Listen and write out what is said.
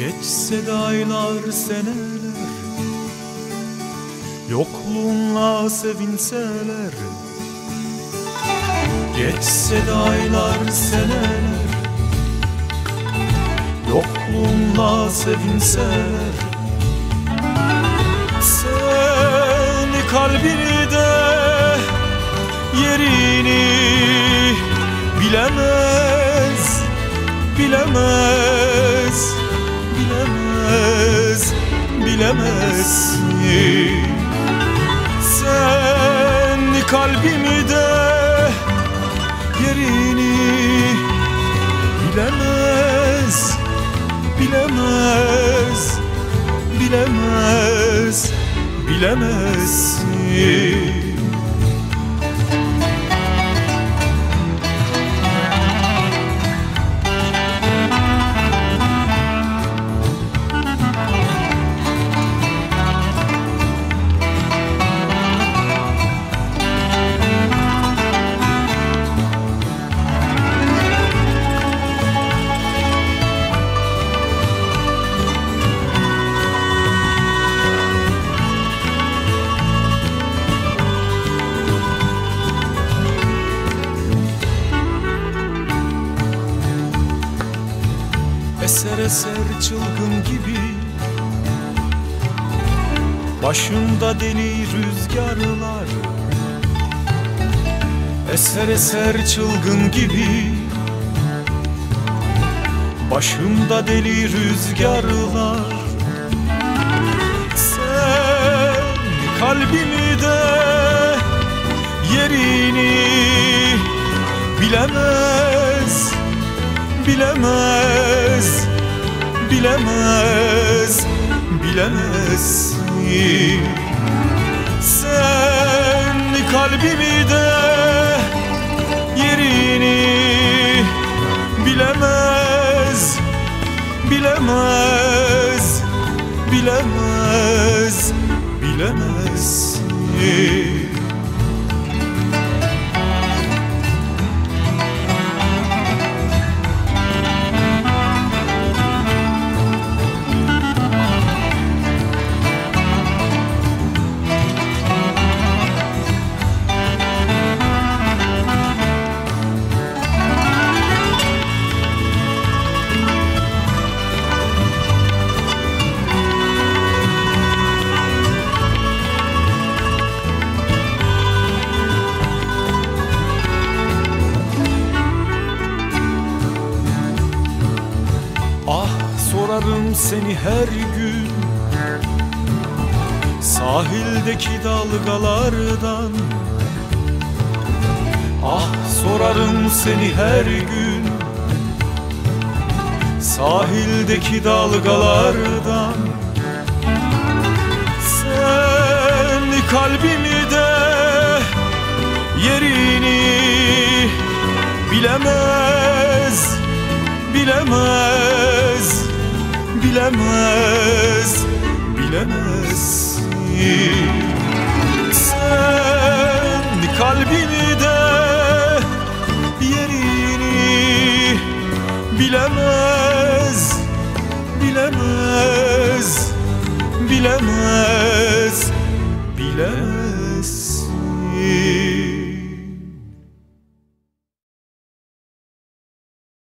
Geçse de aylar seneler. Yokluğunla sevinseler. Geçse de aylar seneler. Yokluğunla sevinseler. Seni kalbini de yerini bilemez Bilemez Bilemezsin Sen kalbimi de yerini bilemez Bilemez Bilemez Bilemezsin Eser eser çılgın gibi. Başımda deli rüzgarlar. Eser eser çılgın gibi. Başımda deli rüzgarlar. Sen kalbimi de yerini bilemez bilemez bilemez bilemezsin. Sen kalbimi de yerini bilemez bilemez bilemez bilemezsin Ah sorarım seni her gün. Sahildeki dalgalardan. Ah sorarım seni her gün. Sahildeki dalgalardan. Sen kalbimi de yerini bilemez bilemez bilemez bilemezsin. Sen kalbini de yerini bilemez bilemez bilemez bilemezsin